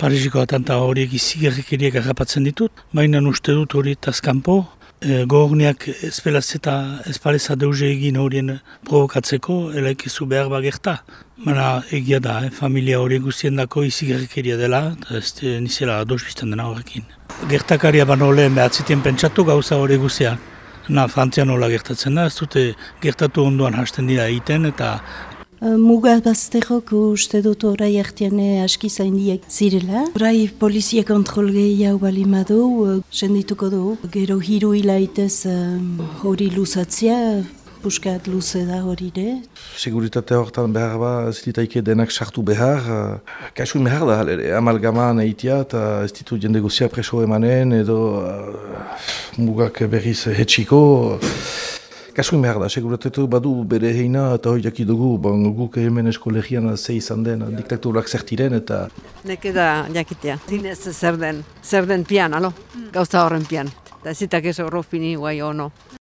Parisiko atanta horiek izigarrikeriek agapatzen ditut, baina uste dut hori tazkampo, e, gogorneak espelaz eta espaleza deuze egin horien provokatzeko, elaik ezu behar bagerta. Baina egia da, eh, familia hori guztien dako izigarrikeria dela, ez de, nizela ados bizten dena horrekin. Gertakaria bano lehen behatzitien pentsatu gauza hori guztian. Na, Frantzian nola gertatzen da, ez dute gertatu onduan hasten dira egiten eta Muga bazterok uste dut orai artean aski zaindiek zirela. Orai polizia kontrol gehiago bali madu, sendituko du. Gero hiru hilaitez hori luzatzia, puskat luze da hori de. Seguritate horretan behar ba, ez ditaike denak sartu behar. Kasuin behar da, amalgaman eitia eta ez ditu jende guzia preso emanen edo mugak berriz hetxiko. Kasuin behar da, seguratetu badu bere heina eta hori jaki dugu, bon, guk hemen eskolegian ze izan den, diktaturak zertiren eta... Neke da jakitea, zinez zer den, zer den pian, alo? Gauza horren pian. Eta zitak ez horro fini guai ono.